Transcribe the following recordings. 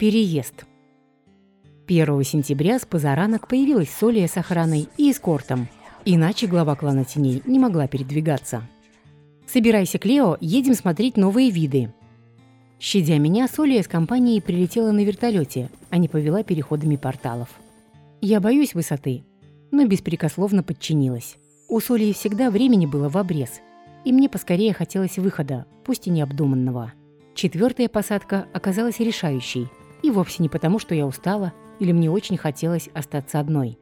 Переезд. 1 сентября с позаранок появилась Солия с охраной и эскортом. Иначе глава клана теней не могла передвигаться. «Собирайся, Клео, едем смотреть новые виды». Щадя меня, Солия с компанией прилетела на вертолете, а не повела переходами порталов. Я боюсь высоты, но беспрекословно подчинилась. У Солии всегда времени было в обрез, и мне поскорее хотелось выхода, пусть и необдуманного. Четвертая посадка оказалась решающей – и вовсе не потому, что я устала или мне очень хотелось остаться одной.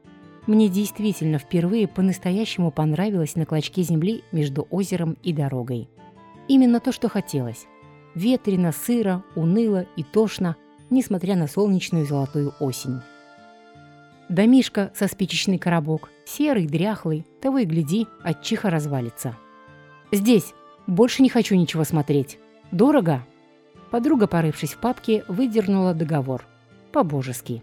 Мне действительно впервые по-настоящему понравилось на клочке земли между озером и дорогой. Именно то, что хотелось. Ветрено, сыро, уныло и тошно, несмотря на солнечную золотую осень. Домишка со спичечный коробок, серый, дряхлый, того и гляди, от чиха развалится. «Здесь! Больше не хочу ничего смотреть. Дорого?» Подруга, порывшись в папке, выдернула договор. По-божески.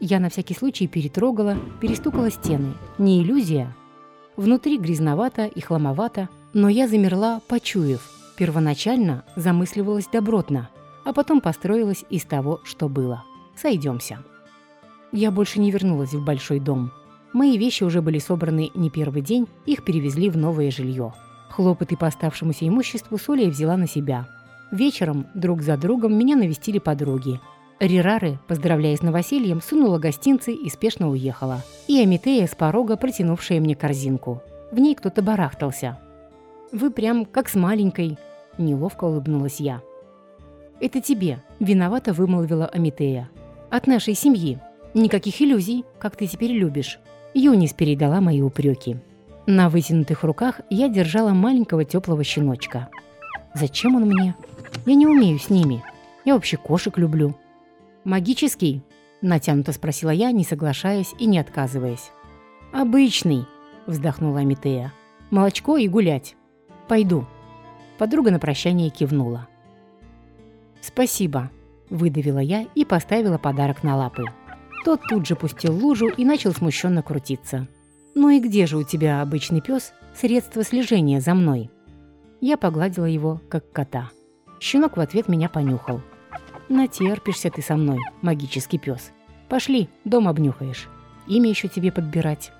Я на всякий случай перетрогала, перестукала стены. Не иллюзия. Внутри грязновато и хламовато, но я замерла, почуяв. Первоначально замысливалась добротно, а потом построилась из того, что было. Сойдемся. Я больше не вернулась в большой дом. Мои вещи уже были собраны не первый день, их перевезли в новое жилье. Хлопоты по оставшемуся имуществу Соля взяла на себя – Вечером друг за другом меня навестили подруги. Рирары, поздравляя с новосельем, сунула гостинцы и спешно уехала. И Амитея с порога, протянувшая мне корзинку. В ней кто-то барахтался. «Вы прям как с маленькой», – неловко улыбнулась я. «Это тебе», – виновато вымолвила Амитея. «От нашей семьи. Никаких иллюзий, как ты теперь любишь». Юнис передала мои упреки. На вытянутых руках я держала маленького теплого щеночка. «Зачем он мне?» Я не умею с ними. Я вообще кошек люблю». «Магический?» – натянуто спросила я, не соглашаясь и не отказываясь. «Обычный», – вздохнула Амитея. «Молочко и гулять. Пойду». Подруга на прощание кивнула. «Спасибо», – выдавила я и поставила подарок на лапы. Тот тут же пустил лужу и начал смущенно крутиться. «Ну и где же у тебя, обычный пес, средство слежения за мной?» Я погладила его, как кота. Щенок в ответ меня понюхал. «Натерпишься ты со мной, магический пес. Пошли, дом обнюхаешь. Имя еще тебе подбирать».